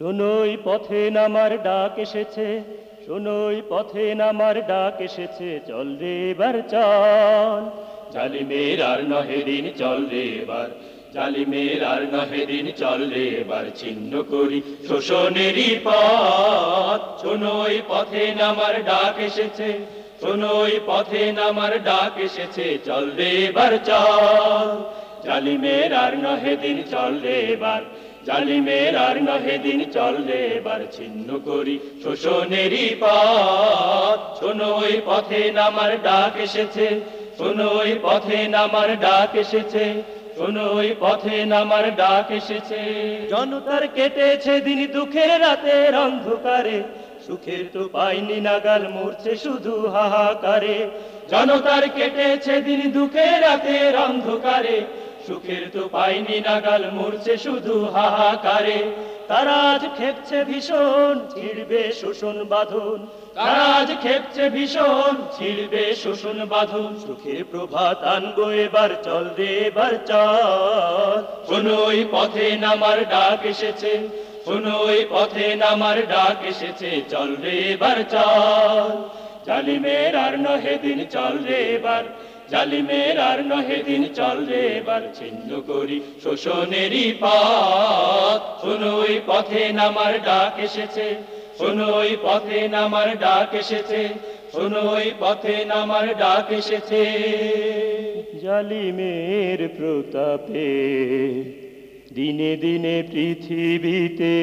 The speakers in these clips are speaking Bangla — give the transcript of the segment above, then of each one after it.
শোনোই পথে নামার ডাক এসেছে, শোনোই পথে নামার ডাক এসেছে, চল রে এবার চল। জালিমের আর নহে দিন চল রে এবার, জালিমের আর নহে দিন চল রে এবার ছিন্ন করি শোষণেরই পথ। শোনোই পথে নামার ডাক এসেছে, শোনোই পথে নামার ডাক এসেছে, চল রে এবার চল। জালিমের আর নহে দিন চল রে এবার জালিমের আর নহে দিন চল রে এবার ছিন্ন করি। শোষণেরই পথ শোনোই পথে নামার ডাক এসেছে। শোনোই পথে নামার ডাক এসেছে। শোনোই পথে নামার ডাক এসেছে। জনতার কেটেছে দিন দুঃখের রাতের অন্ধকারে। সুখের তো পাইনি নাগাল, মরছে শুধু হাহাকারে। জনতার কেটেছে দিন দুঃখের রাতের অন্ধকারে। সুখের তো পাইনি নাগাল, মরছে শুধু হাহাকারে। তারা আজ খেপছে ভীষণ, ছিড়বে শোষণ বাঁধন। তারা আজ খেপছে ভীষণ, ছিড়বে শোষণ বাঁধন। সুখের প্রভাত আনব এবার, চল রে এবার চল। শোনোই পথে নামার ডাক এসেছে। শোনোই পথে নামার ডাক এসেছে। চল রে এবার চল। জালিমের আর নহে দিন, চল রে এবার। জালিমের আর নহে দিন চল রে এবার ছিন্ন করি। শোষণেরই পথ শোনোই পথে নামার ডাক এসেছে। শোনোই পথে নামার ডাক এসেছে। শোনোই পথে নামার ডাক এসেছে। জালিমের প্রতাপে দিনে দিনে পৃথিবীতে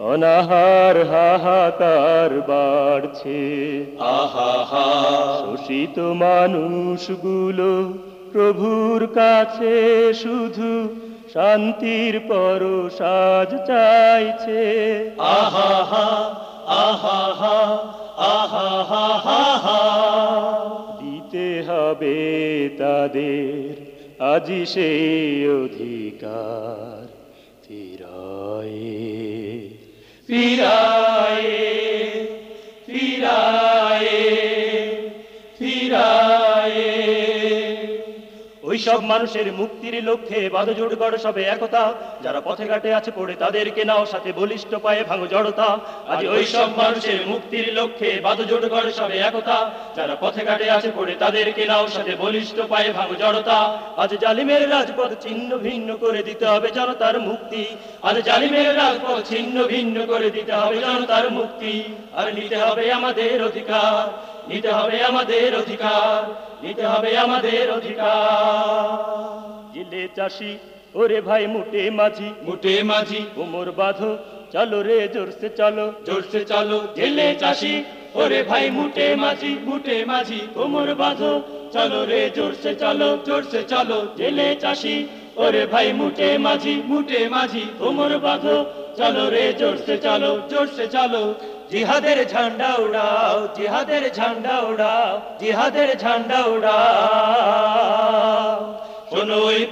অনাহার হাহাকার বাড়ছে। আহা হা শোষিত মানুষগুলো প্রভুর কাছে শুধু শান্তির পর সাজ চাইছে। আহা হা আহা হা আহা হা হা হা দিতে হবে তাদের আজি সেই অধিকার ফিরায়ে ফিরায়ে সব মানুষের মুক্তির লক্ষ্যে বাধজোড় গড় সবে একতা। যারা পথে ঘাটে আছে পড়ে তাদেরকে নাও সাথে বলিষ্ঠ পায়ে ভাঙো জড়তা। আজ ওই সব মানুষের মুক্তির লক্ষ্যে বাদজোট করে সবে একতা। যারা পথে ঘাটে আছে পড়ে তাদেরকে নাও সাথে বলিষ্ঠ পায়ে ভাঙো জড়তা। আজ জালিমের রাজপথ ছিন্ন ভিন্ন করে দিতে হবে জনতার মুক্তি। আজ জালিমের রাজপথ ছিন্ন ভিন্ন করে দিতে হবে জনতার মুক্তি। আর নিতে হবে আমাদের অধিকার, নিতে হবে আমাদের অধিকার, নিতে হবে আমাদের অধিকার। চাষি। ওরে ভাই মুটে মাঝি। মুটে মাঝি। কোমর বাঁধো। চলো রে জোরসে চলো। জোরসে চলো জেলে চাষি। ওরে ভাই মুটে মাঝি মুটে মাঝি। কোমর বাঁধো। চলো রে জোরসে চলো জোরসে চলো জেলে চাষি। ওরে ভাই মুটে মাঝি মুটে মাঝি। কোমর বাঁধো। চলো রে জোরসে চলো জোরসে চলো। জিহাদের ঝান্ডা উড়াও জিহাদের ঝান্ডা উড়াও জিহাদের ঝান্ডা উড়াও।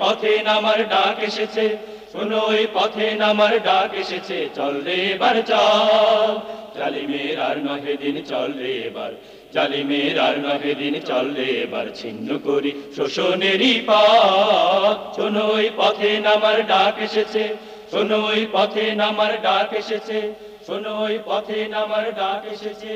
পথে নামার ডাক এসেছে। শোনো ওই পথে নামার ডাক এসেছে। চল রে এবার চল। জালিমের আর নহে দিন চল রে এবার। জালিমের আর নহে দিন চল রে এবার। ছিন্ন করি শোষণেরই পথ। শোনো ওই পথে নামার ডাক এসেছে। শোনো ওই পথে নামার ডাক এসেছে। শোনো ওই পথে নামার ডাক এসেছে।